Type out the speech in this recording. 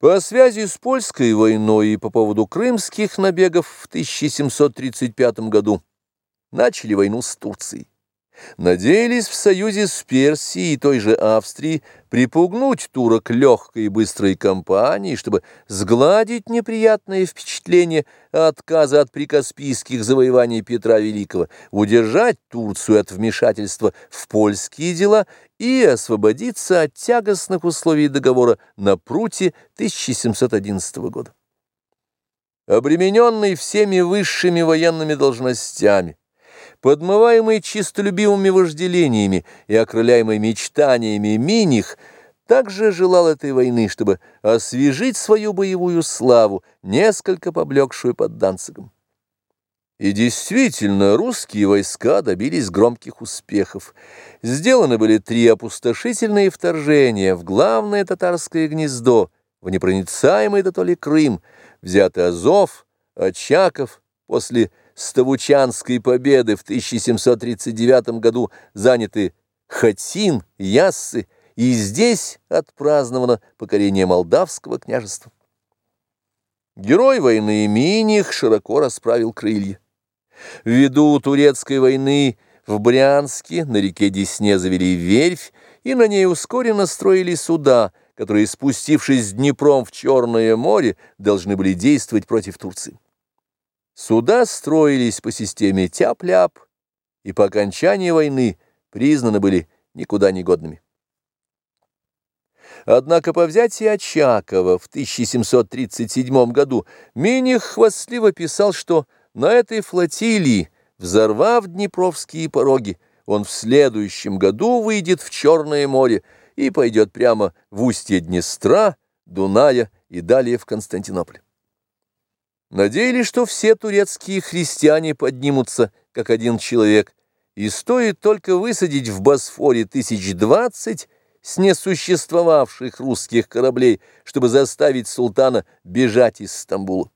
По связи с польской войной и по поводу крымских набегов в 1735 году начали войну с Турцией. Надеялись в союзе с Персией и той же Австрией припугнуть турок легкой и быстрой кампанией, чтобы сгладить неприятное впечатление отказа от прикаспийских завоеваний Петра Великого, удержать Турцию от вмешательства в польские дела и освободиться от тягостных условий договора на Пруте 1711 года. Обремененный всеми высшими военными должностями, подмываемый чистолюбивыми вожделениями и окрыляемый мечтаниями Миних, также желал этой войны, чтобы освежить свою боевую славу, несколько поблекшую под Данцигом. И действительно, русские войска добились громких успехов. Сделаны были три опустошительные вторжения в главное татарское гнездо, в непроницаемый до то Крым, взяты Азов, Очаков, после Ставучанской победы в 1739 году заняты Хатин, Яссы, и здесь отпраздновано покорение Молдавского княжества. Герой войны Миних широко расправил крылья. Ввиду турецкой войны в Брянске на реке Десне завели верфь, и на ней ускоренно строили суда, которые, спустившись Днепром в Черное море, должны были действовать против Турции. Суда строились по системе тяп-ляп и по окончании войны признаны были никуда не годными. Однако по взятии Очакова в 1737 году Миних хвастливо писал, что на этой флотилии, взорвав Днепровские пороги, он в следующем году выйдет в Черное море и пойдет прямо в устье Днестра, Дуная и далее в Константинополь. Надеялись, что все турецкие христиане поднимутся, как один человек, и стоит только высадить в Босфоре тысяч двадцать с несуществовавших русских кораблей, чтобы заставить султана бежать из Стамбула.